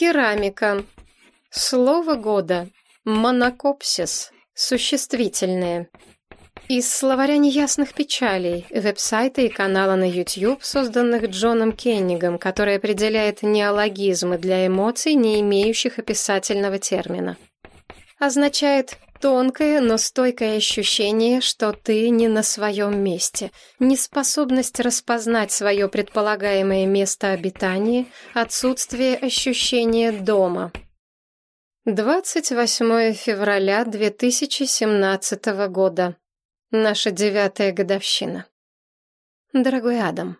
Керамика. Слово года. Монокопсис. Существительное. Из словаря неясных печалей, веб-сайта и канала на YouTube, созданных Джоном Кеннигом, который определяет неологизмы для эмоций, не имеющих описательного термина. Означает тонкое, но стойкое ощущение, что ты не на своем месте, неспособность распознать свое предполагаемое место обитания, отсутствие ощущения дома. 28 февраля 2017 года. Наша девятая годовщина. Дорогой Адам,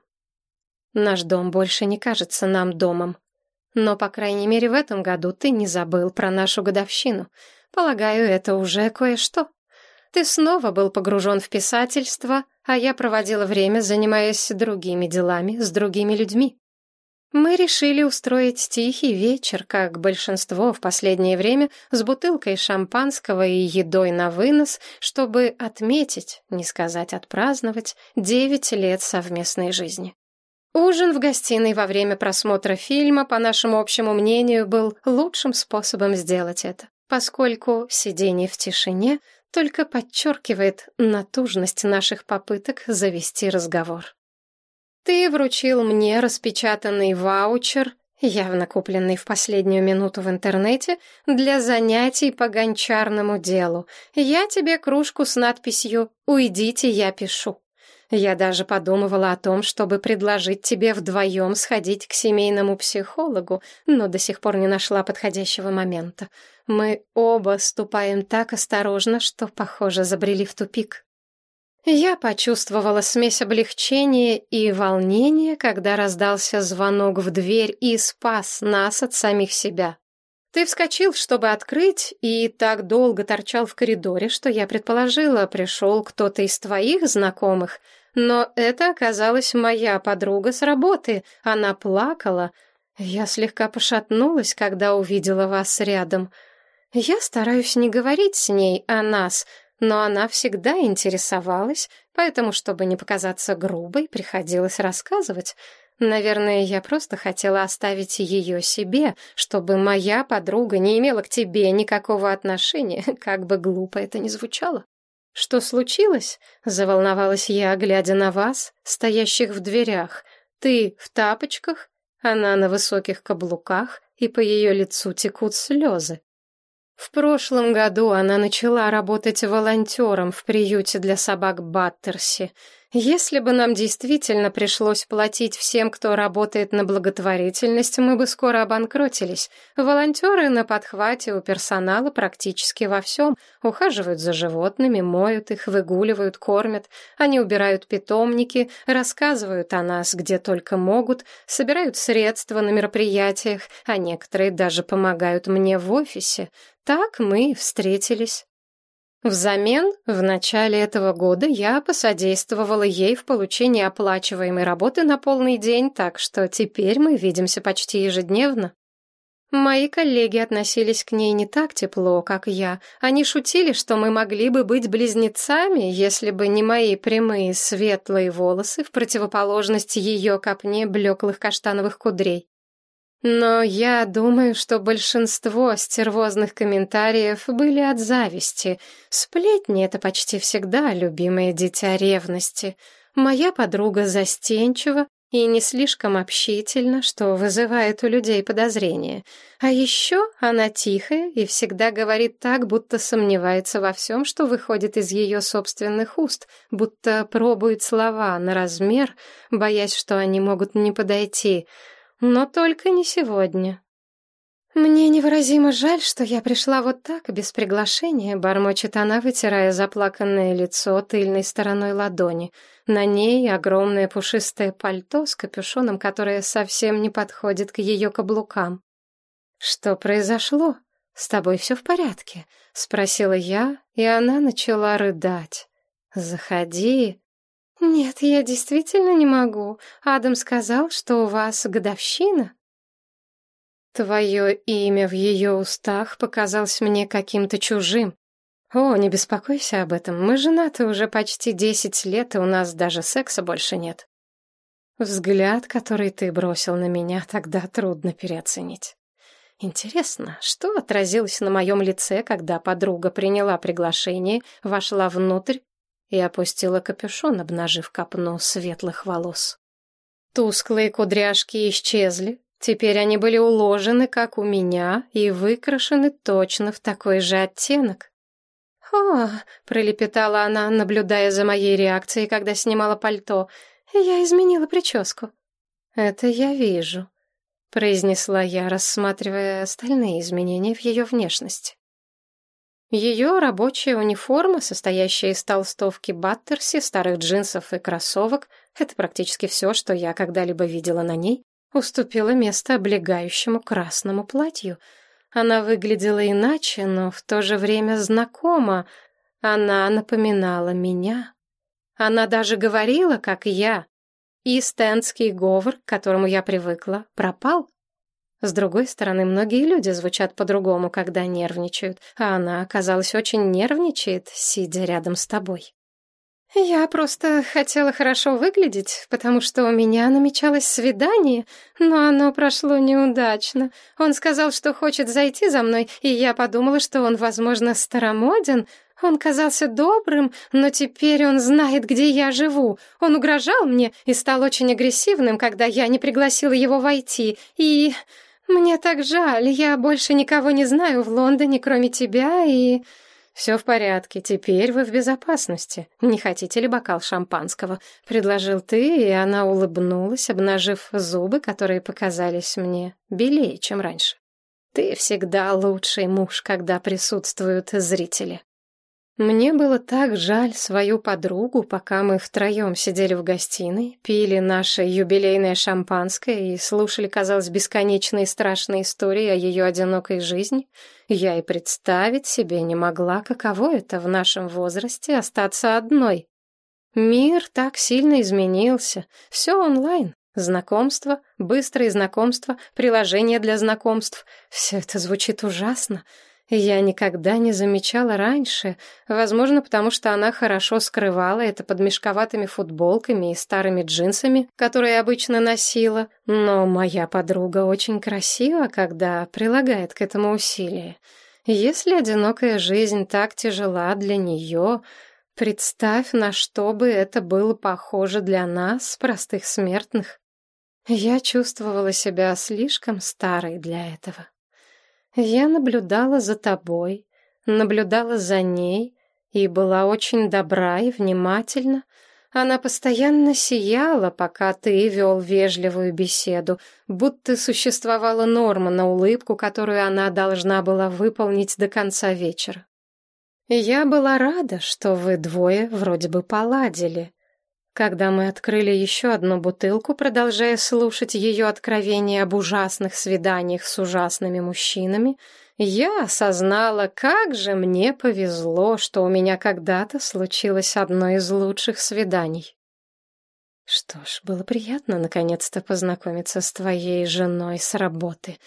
наш дом больше не кажется нам домом. Но, по крайней мере, в этом году ты не забыл про нашу годовщину. Полагаю, это уже кое-что. Ты снова был погружен в писательство, а я проводила время, занимаясь другими делами, с другими людьми. Мы решили устроить тихий вечер, как большинство в последнее время, с бутылкой шампанского и едой на вынос, чтобы отметить, не сказать отпраздновать, девять лет совместной жизни. Ужин в гостиной во время просмотра фильма, по нашему общему мнению, был лучшим способом сделать это, поскольку сидение в тишине только подчеркивает натужность наших попыток завести разговор. Ты вручил мне распечатанный ваучер, явно купленный в последнюю минуту в интернете, для занятий по гончарному делу. Я тебе кружку с надписью «Уйдите, я пишу». Я даже подумывала о том, чтобы предложить тебе вдвоем сходить к семейному психологу, но до сих пор не нашла подходящего момента. Мы оба ступаем так осторожно, что, похоже, забрели в тупик. Я почувствовала смесь облегчения и волнения, когда раздался звонок в дверь и спас нас от самих себя. Ты вскочил, чтобы открыть, и так долго торчал в коридоре, что я предположила, пришел кто-то из твоих знакомых, но это оказалась моя подруга с работы. Она плакала. Я слегка пошатнулась, когда увидела вас рядом. Я стараюсь не говорить с ней о нас, но она всегда интересовалась, поэтому, чтобы не показаться грубой, приходилось рассказывать. Наверное, я просто хотела оставить ее себе, чтобы моя подруга не имела к тебе никакого отношения, как бы глупо это ни звучало. «Что случилось?» — заволновалась я, глядя на вас, стоящих в дверях. «Ты в тапочках?» Она на высоких каблуках, и по ее лицу текут слезы. В прошлом году она начала работать волонтером в приюте для собак Баттерси. Если бы нам действительно пришлось платить всем, кто работает на благотворительность, мы бы скоро обанкротились. Волонтеры на подхвате у персонала практически во всем. Ухаживают за животными, моют их, выгуливают, кормят. Они убирают питомники, рассказывают о нас где только могут, собирают средства на мероприятиях, а некоторые даже помогают мне в офисе. Так мы встретились. Взамен, в начале этого года я посодействовала ей в получении оплачиваемой работы на полный день, так что теперь мы видимся почти ежедневно. Мои коллеги относились к ней не так тепло, как я. Они шутили, что мы могли бы быть близнецами, если бы не мои прямые светлые волосы в противоположность ее копне блеклых каштановых кудрей. Но я думаю, что большинство стервозных комментариев были от зависти. Сплетни — это почти всегда любимое дитя ревности. Моя подруга застенчива и не слишком общительна, что вызывает у людей подозрения. А еще она тихая и всегда говорит так, будто сомневается во всем, что выходит из ее собственных уст, будто пробует слова на размер, боясь, что они могут не подойти — но только не сегодня. Мне невыразимо жаль, что я пришла вот так, без приглашения, бормочет она, вытирая заплаканное лицо тыльной стороной ладони. На ней огромное пушистое пальто с капюшоном, которое совсем не подходит к ее каблукам. Что произошло? С тобой все в порядке? спросила я, и она начала рыдать. Заходи, «Нет, я действительно не могу. Адам сказал, что у вас годовщина». Твое имя в ее устах показалось мне каким-то чужим. О, не беспокойся об этом. Мы женаты уже почти десять лет, и у нас даже секса больше нет. Взгляд, который ты бросил на меня, тогда трудно переоценить. Интересно, что отразилось на моем лице, когда подруга приняла приглашение, вошла внутрь и опустила капюшон, обнажив копну светлых волос. Тусклые кудряшки исчезли, теперь они были уложены, как у меня, и выкрашены точно в такой же оттенок. «О!» — пролепетала она, наблюдая за моей реакцией, когда снимала пальто. «Я изменила прическу». «Это я вижу», — произнесла я, рассматривая остальные изменения в ее внешности. Ее рабочая униформа, состоящая из толстовки Баттерси, старых джинсов и кроссовок, это практически все, что я когда-либо видела на ней, уступила место облегающему красному платью. Она выглядела иначе, но в то же время знакома. Она напоминала меня. Она даже говорила, как я. И стендский говор, к которому я привыкла, пропал. С другой стороны, многие люди звучат по-другому, когда нервничают, а она, оказалось, очень нервничает, сидя рядом с тобой. «Я просто хотела хорошо выглядеть, потому что у меня намечалось свидание, но оно прошло неудачно. Он сказал, что хочет зайти за мной, и я подумала, что он, возможно, старомоден. Он казался добрым, но теперь он знает, где я живу. Он угрожал мне и стал очень агрессивным, когда я не пригласила его войти. И мне так жаль, я больше никого не знаю в Лондоне, кроме тебя, и... «Все в порядке, теперь вы в безопасности. Не хотите ли бокал шампанского?» — предложил ты, и она улыбнулась, обнажив зубы, которые показались мне белее, чем раньше. «Ты всегда лучший муж, когда присутствуют зрители». Мне было так жаль свою подругу, пока мы втроем сидели в гостиной, пили наше юбилейное шампанское и слушали, казалось, бесконечные страшные истории о ее одинокой жизни. Я и представить себе не могла, каково это в нашем возрасте остаться одной. Мир так сильно изменился. Все онлайн. Знакомства, быстрые знакомства, приложения для знакомств. Все это звучит ужасно. Я никогда не замечала раньше, возможно, потому что она хорошо скрывала это под мешковатыми футболками и старыми джинсами, которые обычно носила, но моя подруга очень красива, когда прилагает к этому усилия. Если одинокая жизнь так тяжела для нее, представь, на что бы это было похоже для нас, простых смертных. Я чувствовала себя слишком старой для этого. Я наблюдала за тобой, наблюдала за ней и была очень добра и внимательна. Она постоянно сияла, пока ты вел вежливую беседу, будто существовала норма на улыбку, которую она должна была выполнить до конца вечера. Я была рада, что вы двое вроде бы поладили. Когда мы открыли еще одну бутылку, продолжая слушать ее откровения об ужасных свиданиях с ужасными мужчинами, я осознала, как же мне повезло, что у меня когда-то случилось одно из лучших свиданий. Что ж, было приятно наконец-то познакомиться с твоей женой с работы,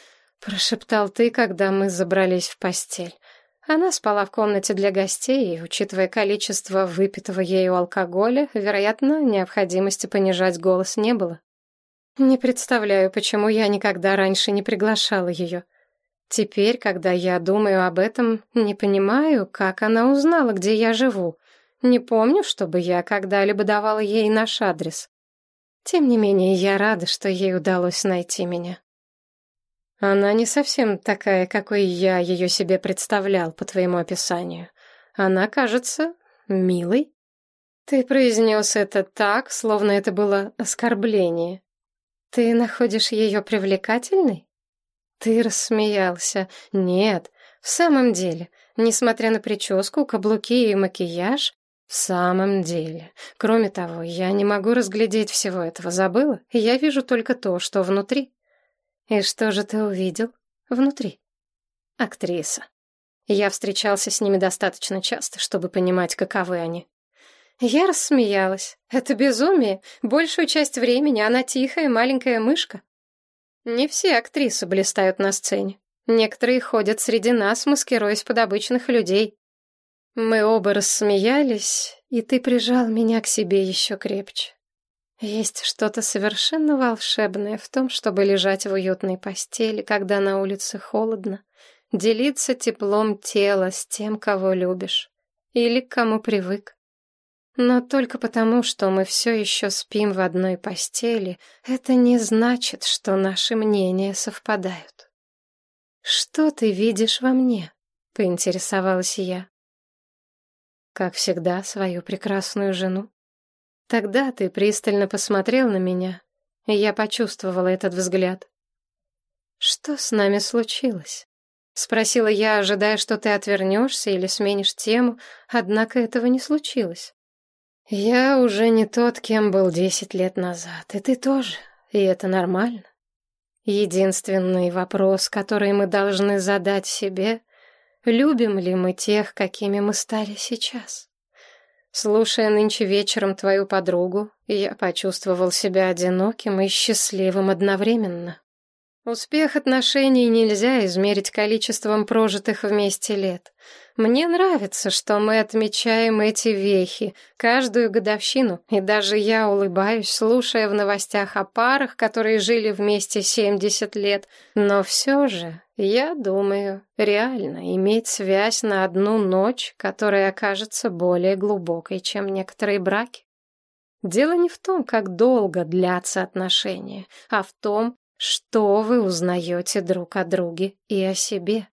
прошептал ты, когда мы забрались в постель. Она спала в комнате для гостей, и, учитывая количество выпитого ею алкоголя, вероятно, необходимости понижать голос не было. Не представляю, почему я никогда раньше не приглашала ее. Теперь, когда я думаю об этом, не понимаю, как она узнала, где я живу. Не помню, чтобы я когда-либо давала ей наш адрес. Тем не менее, я рада, что ей удалось найти меня. Она не совсем такая, какой я ее себе представлял по твоему описанию. Она кажется милой. Ты произнес это так, словно это было оскорбление. Ты находишь ее привлекательной? Ты рассмеялся. Нет, в самом деле, несмотря на прическу, каблуки и макияж, в самом деле. Кроме того, я не могу разглядеть всего этого, забыла? Я вижу только то, что внутри. И что же ты увидел внутри? Актриса. Я встречался с ними достаточно часто, чтобы понимать, каковы они. Я рассмеялась. Это безумие. Большую часть времени она тихая маленькая мышка. Не все актрисы блистают на сцене. Некоторые ходят среди нас, маскируясь под обычных людей. Мы оба рассмеялись, и ты прижал меня к себе еще крепче. Есть что-то совершенно волшебное в том, чтобы лежать в уютной постели, когда на улице холодно, делиться теплом тела с тем, кого любишь, или к кому привык. Но только потому, что мы все еще спим в одной постели, это не значит, что наши мнения совпадают. «Что ты видишь во мне?» — поинтересовалась я. Как всегда, свою прекрасную жену. Тогда ты пристально посмотрел на меня, и я почувствовала этот взгляд. «Что с нами случилось?» — спросила я, ожидая, что ты отвернешься или сменишь тему, однако этого не случилось. «Я уже не тот, кем был десять лет назад, и ты тоже, и это нормально. Единственный вопрос, который мы должны задать себе — любим ли мы тех, какими мы стали сейчас?» Слушая нынче вечером твою подругу, я почувствовал себя одиноким и счастливым одновременно. Успех отношений нельзя измерить количеством прожитых вместе лет. Мне нравится, что мы отмечаем эти вехи, каждую годовщину, и даже я улыбаюсь, слушая в новостях о парах, которые жили вместе 70 лет. Но все же, я думаю, реально иметь связь на одну ночь, которая окажется более глубокой, чем некоторые браки. Дело не в том, как долго длятся отношения, а в том, что вы узнаете друг о друге и о себе?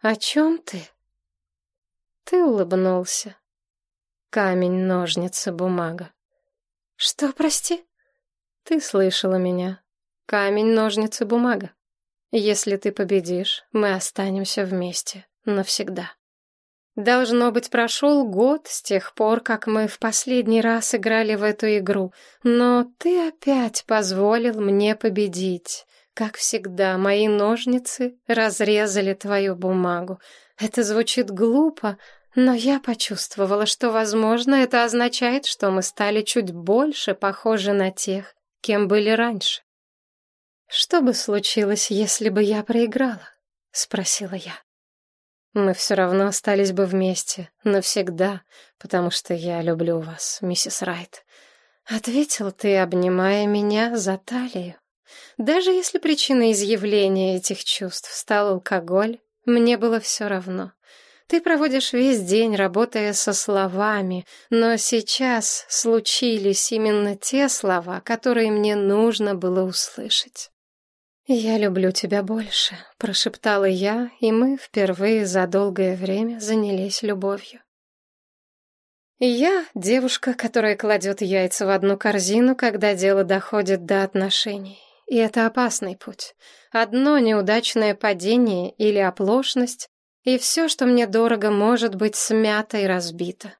О чем ты? Ты улыбнулся. Камень, ножницы, бумага. Что, прости? Ты слышала меня. Камень, ножницы, бумага. Если ты победишь, мы останемся вместе навсегда. Должно быть, прошел год с тех пор, как мы в последний раз играли в эту игру, но ты опять позволил мне победить. Как всегда, мои ножницы разрезали твою бумагу. Это звучит глупо, но я почувствовала, что, возможно, это означает, что мы стали чуть больше похожи на тех, кем были раньше. «Что бы случилось, если бы я проиграла?» — спросила я. Мы все равно остались бы вместе, навсегда, потому что я люблю вас, миссис Райт. Ответил ты, обнимая меня за талию. Даже если причиной изъявления этих чувств стал алкоголь, мне было все равно. Ты проводишь весь день, работая со словами, но сейчас случились именно те слова, которые мне нужно было услышать. «Я люблю тебя больше», — прошептала я, и мы впервые за долгое время занялись любовью. Я — девушка, которая кладет яйца в одну корзину, когда дело доходит до отношений. И это опасный путь. Одно неудачное падение или оплошность, и все, что мне дорого, может быть смято и разбито.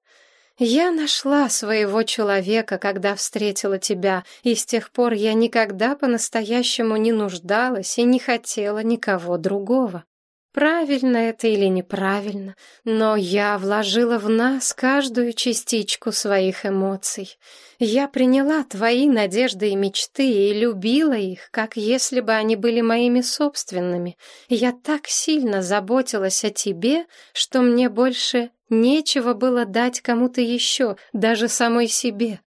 Я нашла своего человека, когда встретила тебя, и с тех пор я никогда по-настоящему не нуждалась и не хотела никого другого. Правильно это или неправильно, но я вложила в нас каждую частичку своих эмоций. Я приняла твои надежды и мечты и любила их, как если бы они были моими собственными. Я так сильно заботилась о тебе, что мне больше нечего было дать кому-то еще, даже самой себе.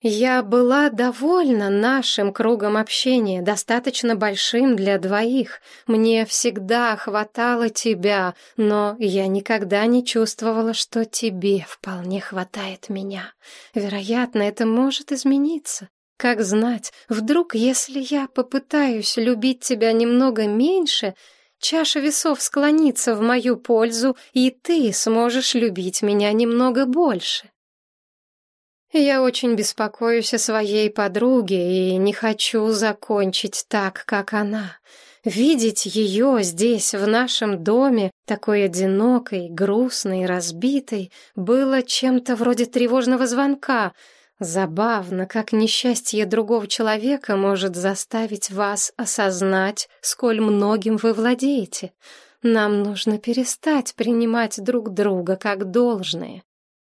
Я была довольна нашим кругом общения, достаточно большим для двоих. Мне всегда хватало тебя, но я никогда не чувствовала, что тебе вполне хватает меня. Вероятно, это может измениться. Как знать, вдруг, если я попытаюсь любить тебя немного меньше, чаша весов склонится в мою пользу, и ты сможешь любить меня немного больше. Я очень беспокоюсь о своей подруге и не хочу закончить так, как она. Видеть ее здесь, в нашем доме, такой одинокой, грустной, разбитой, было чем-то вроде тревожного звонка. Забавно, как несчастье другого человека может заставить вас осознать, сколь многим вы владеете. Нам нужно перестать принимать друг друга как должное.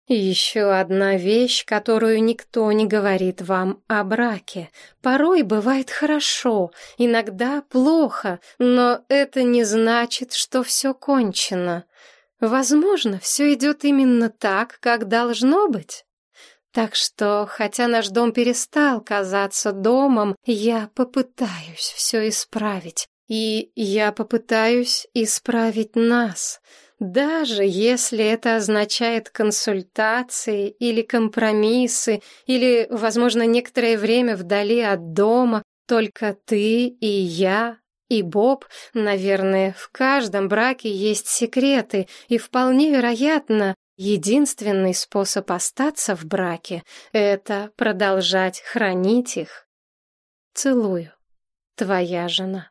Еще одна вещь, которую никто не говорит вам о браке. Порой бывает хорошо, иногда плохо, но это не значит, что все кончено. Возможно, все идет именно так, как должно быть. Так что, хотя наш дом перестал казаться домом, я попытаюсь все исправить. И я попытаюсь исправить нас, даже если это означает консультации или компромиссы, или, возможно, некоторое время вдали от дома, только ты и я и Боб, наверное, в каждом браке есть секреты, и вполне вероятно, единственный способ остаться в браке — это продолжать хранить их. Целую, твоя жена.